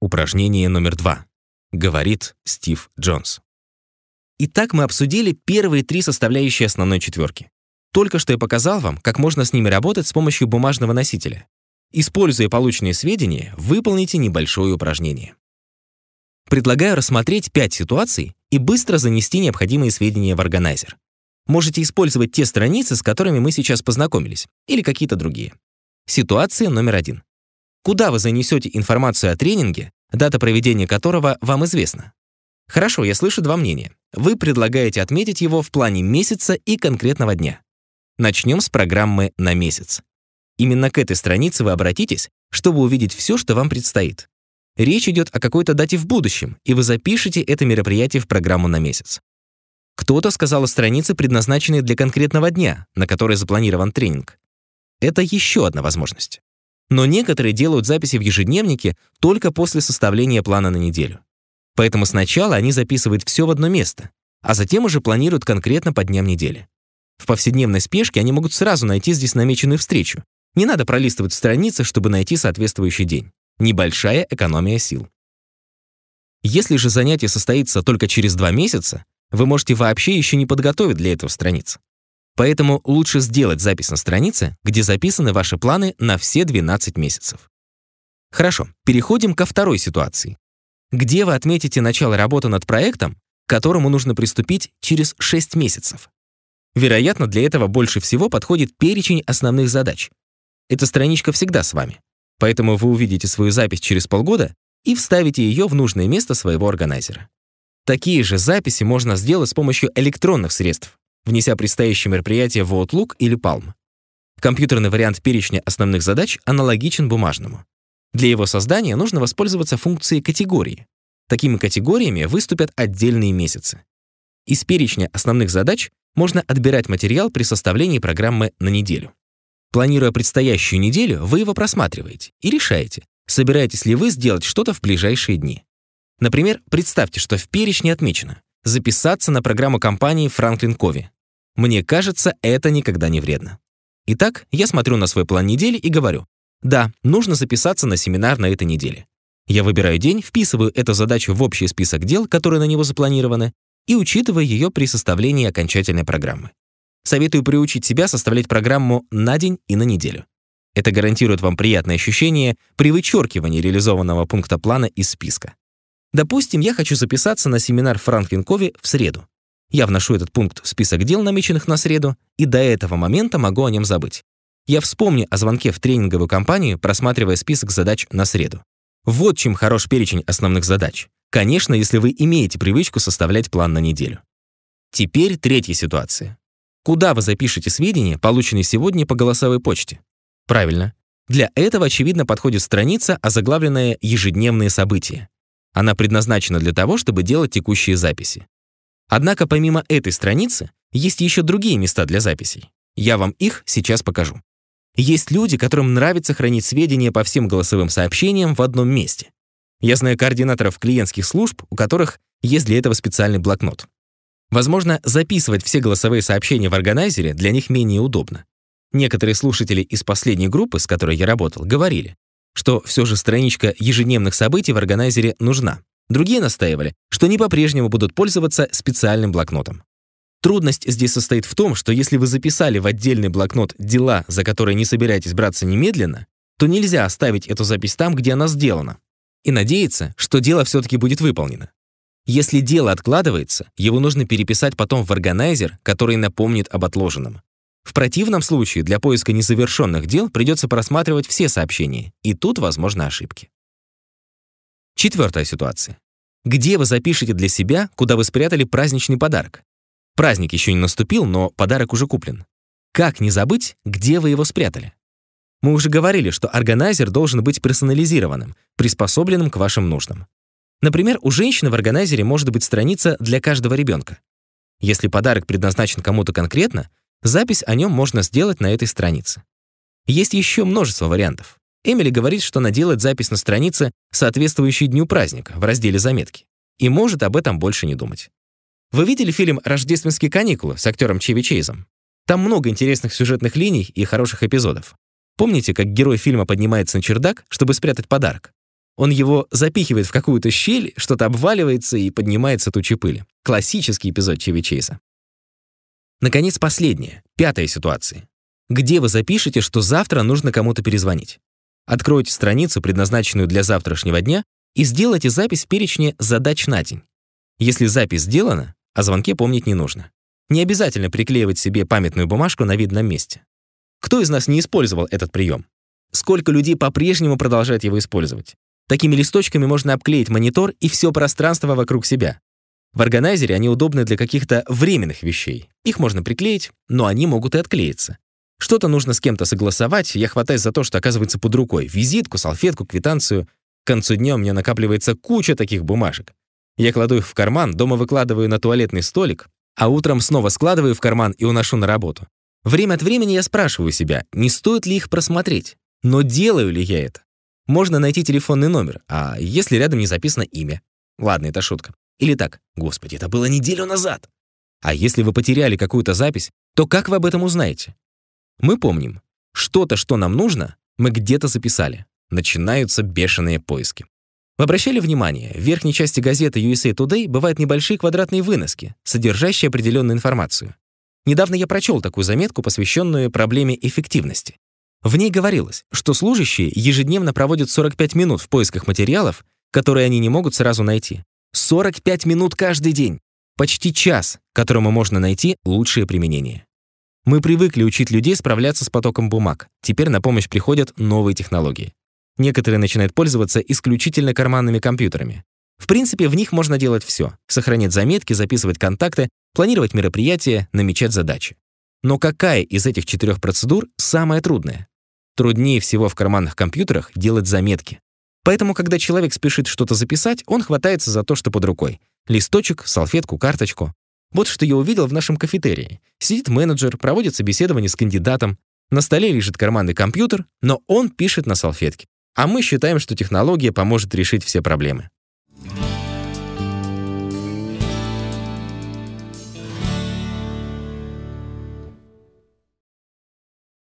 Упражнение номер два. Говорит Стив Джонс. Итак, мы обсудили первые три составляющие основной четверки. Только что я показал вам, как можно с ними работать с помощью бумажного носителя. Используя полученные сведения, выполните небольшое упражнение. Предлагаю рассмотреть пять ситуаций и быстро занести необходимые сведения в органайзер. Можете использовать те страницы, с которыми мы сейчас познакомились, или какие-то другие. Ситуация номер один. Куда вы занесете информацию о тренинге, дата проведения которого вам известна? Хорошо, я слышу два мнения. Вы предлагаете отметить его в плане месяца и конкретного дня. Начнем с программы на месяц. Именно к этой странице вы обратитесь, чтобы увидеть все, что вам предстоит. Речь идет о какой-то дате в будущем, и вы запишете это мероприятие в программу на месяц. Кто-то сказал о странице, предназначенной для конкретного дня, на который запланирован тренинг. Это еще одна возможность. Но некоторые делают записи в ежедневнике только после составления плана на неделю. Поэтому сначала они записывают все в одно место, а затем уже планируют конкретно по дням недели. В повседневной спешке они могут сразу найти здесь намеченную встречу. Не надо пролистывать страницы, чтобы найти соответствующий день. Небольшая экономия сил. Если же занятие состоится только через два месяца, вы можете вообще еще не подготовить для этого страниц. Поэтому лучше сделать запись на странице, где записаны ваши планы на все 12 месяцев. Хорошо, переходим ко второй ситуации. Где вы отметите начало работы над проектом, к которому нужно приступить через 6 месяцев? Вероятно, для этого больше всего подходит перечень основных задач. Эта страничка всегда с вами. Поэтому вы увидите свою запись через полгода и вставите ее в нужное место своего органайзера. Такие же записи можно сделать с помощью электронных средств, внеся предстоящее мероприятие в Outlook или Palm. Компьютерный вариант перечня основных задач аналогичен бумажному. Для его создания нужно воспользоваться функцией категории. Такими категориями выступят отдельные месяцы. Из перечня основных задач можно отбирать материал при составлении программы на неделю. Планируя предстоящую неделю, вы его просматриваете и решаете, собираетесь ли вы сделать что-то в ближайшие дни. Например, представьте, что в перечне отмечено «Записаться на программу компании Franklin Covey». Мне кажется, это никогда не вредно. Итак, я смотрю на свой план недели и говорю, да, нужно записаться на семинар на этой неделе. Я выбираю день, вписываю эту задачу в общий список дел, которые на него запланированы, и учитываю ее при составлении окончательной программы. Советую приучить себя составлять программу на день и на неделю. Это гарантирует вам приятное ощущение при вычеркивании реализованного пункта плана из списка. Допустим, я хочу записаться на семинар Франклин Кови в среду. Я вношу этот пункт в список дел, намеченных на среду, и до этого момента могу о нем забыть. Я вспомню о звонке в тренинговую компанию, просматривая список задач на среду. Вот чем хорош перечень основных задач. Конечно, если вы имеете привычку составлять план на неделю. Теперь третья ситуация. Куда вы запишете сведения, полученные сегодня по голосовой почте? Правильно. Для этого, очевидно, подходит страница, озаглавленная «Ежедневные события». Она предназначена для того, чтобы делать текущие записи. Однако помимо этой страницы есть еще другие места для записей. Я вам их сейчас покажу. Есть люди, которым нравится хранить сведения по всем голосовым сообщениям в одном месте. Я знаю координаторов клиентских служб, у которых есть для этого специальный блокнот. Возможно, записывать все голосовые сообщения в органайзере для них менее удобно. Некоторые слушатели из последней группы, с которой я работал, говорили, что все же страничка ежедневных событий в органайзере нужна. Другие настаивали, что они по-прежнему будут пользоваться специальным блокнотом. Трудность здесь состоит в том, что если вы записали в отдельный блокнот дела, за которые не собираетесь браться немедленно, то нельзя оставить эту запись там, где она сделана, и надеяться, что дело все-таки будет выполнено. Если дело откладывается, его нужно переписать потом в органайзер, который напомнит об отложенном. В противном случае для поиска незавершенных дел придется просматривать все сообщения, и тут возможны ошибки. Четвертая ситуация. Где вы запишете для себя, куда вы спрятали праздничный подарок? Праздник еще не наступил, но подарок уже куплен. Как не забыть, где вы его спрятали? Мы уже говорили, что органайзер должен быть персонализированным, приспособленным к вашим нуждам. Например, у женщины в органайзере может быть страница для каждого ребенка. Если подарок предназначен кому-то конкретно, запись о нем можно сделать на этой странице. Есть еще множество вариантов. Эмили говорит, что она делает запись на странице, соответствующей дню праздника, в разделе «Заметки», и может об этом больше не думать. Вы видели фильм «Рождественские каникулы» с актером Чеви Чейзом? Там много интересных сюжетных линий и хороших эпизодов. Помните, как герой фильма поднимается на чердак, чтобы спрятать подарок? Он его запихивает в какую-то щель, что-то обваливается и поднимается тучи пыли. Классический эпизод Чеви Чейса. Наконец, последняя, пятая ситуация. Где вы запишете, что завтра нужно кому-то перезвонить? Откройте страницу, предназначенную для завтрашнего дня, и сделайте запись в перечне задач на день. Если запись сделана, о звонке помнить не нужно. Не обязательно приклеивать себе памятную бумажку на видном месте. Кто из нас не использовал этот прием? Сколько людей по-прежнему продолжают его использовать? Такими листочками можно обклеить монитор и все пространство вокруг себя. В органайзере они удобны для каких-то временных вещей. Их можно приклеить, но они могут и отклеиться. Что-то нужно с кем-то согласовать, я хватаюсь за то, что оказывается под рукой. Визитку, салфетку, квитанцию. К концу дня у меня накапливается куча таких бумажек. Я кладу их в карман, дома выкладываю на туалетный столик, а утром снова складываю в карман и уношу на работу. Время от времени я спрашиваю себя, не стоит ли их просмотреть. Но делаю ли я это? Можно найти телефонный номер, а если рядом не записано имя? Ладно, это шутка. Или так, господи, это было неделю назад. А если вы потеряли какую-то запись, то как вы об этом узнаете? Мы помним, что-то, что нам нужно, мы где-то записали. Начинаются бешеные поиски. Вы обращали внимание, в верхней части газеты USA Today бывают небольшие квадратные выноски, содержащие определенную информацию. Недавно я прочел такую заметку, посвященную проблеме эффективности. В ней говорилось, что служащие ежедневно проводят 45 минут в поисках материалов, которые они не могут сразу найти. 45 минут каждый день. Почти час, которому можно найти лучшее применение. Мы привыкли учить людей справляться с потоком бумаг. Теперь на помощь приходят новые технологии. Некоторые начинают пользоваться исключительно карманными компьютерами. В принципе, в них можно делать все: сохранять заметки, записывать контакты, планировать мероприятия, намечать задачи. Но какая из этих четырех процедур самая трудная? Труднее всего в карманных компьютерах делать заметки. Поэтому, когда человек спешит что-то записать, он хватается за то, что под рукой. Листочек, салфетку, карточку. Вот что я увидел в нашем кафетерии. Сидит менеджер, проводит собеседование с кандидатом. На столе лежит карманный компьютер, но он пишет на салфетке. А мы считаем, что технология поможет решить все проблемы.